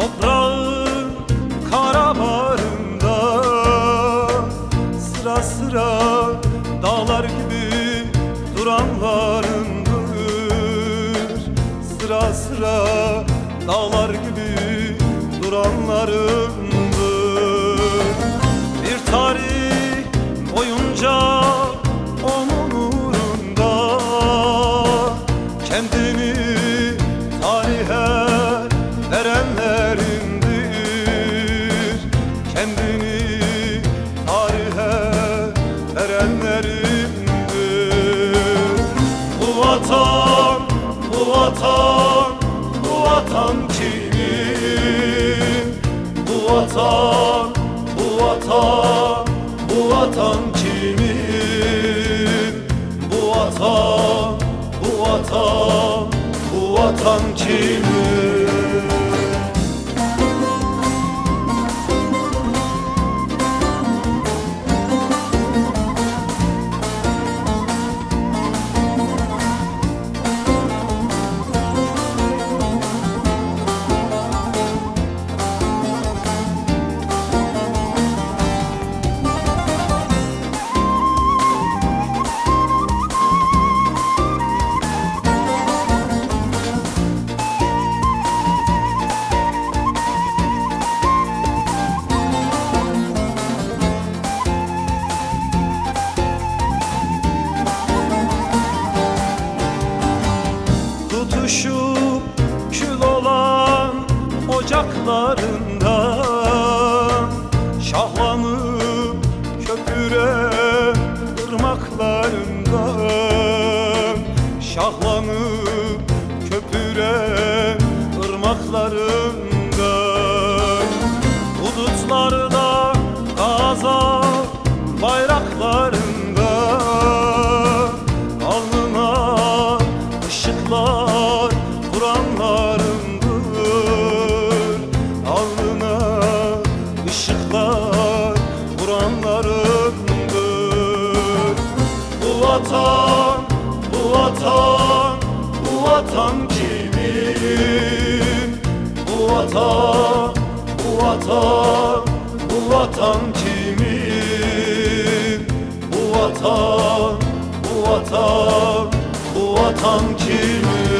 Toprağın karabarında. Sıra sıra dağlar gibi duranlarındır Sıra sıra dağlar gibi duranlarındır Bir tarih Bu vatan, bu vatan, bu vatan kimin? Bu vatan, bu vatan, bu vatan kimin? Bu vatan, bu vatan, bu vatan kimin? Tutuşup kül olan ocaklarından Şahlanıp köpüren ırmaklarından Şahlanıp köpüren ırmaklarından vatan, bu vatan, bu vatan kimin? Bu vatan, bu vatan, bu vatan kimin? Bu vatan, bu vatan, bu vatan kimin?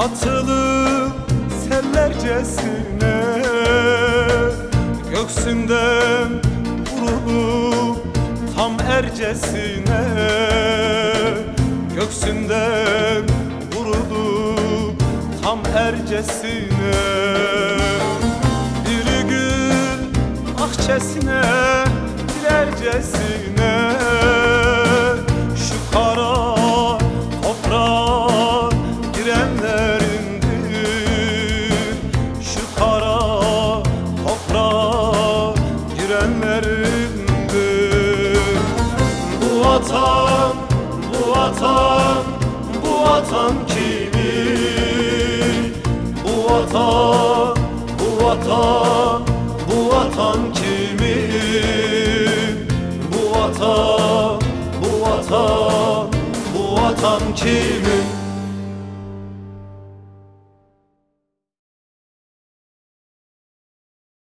Atılıp sellercesine Göksünden vurulup tam ercesine. Göksünden vurulup tam ercesine. Bir gül akçesine dilercesine Vatan kimin?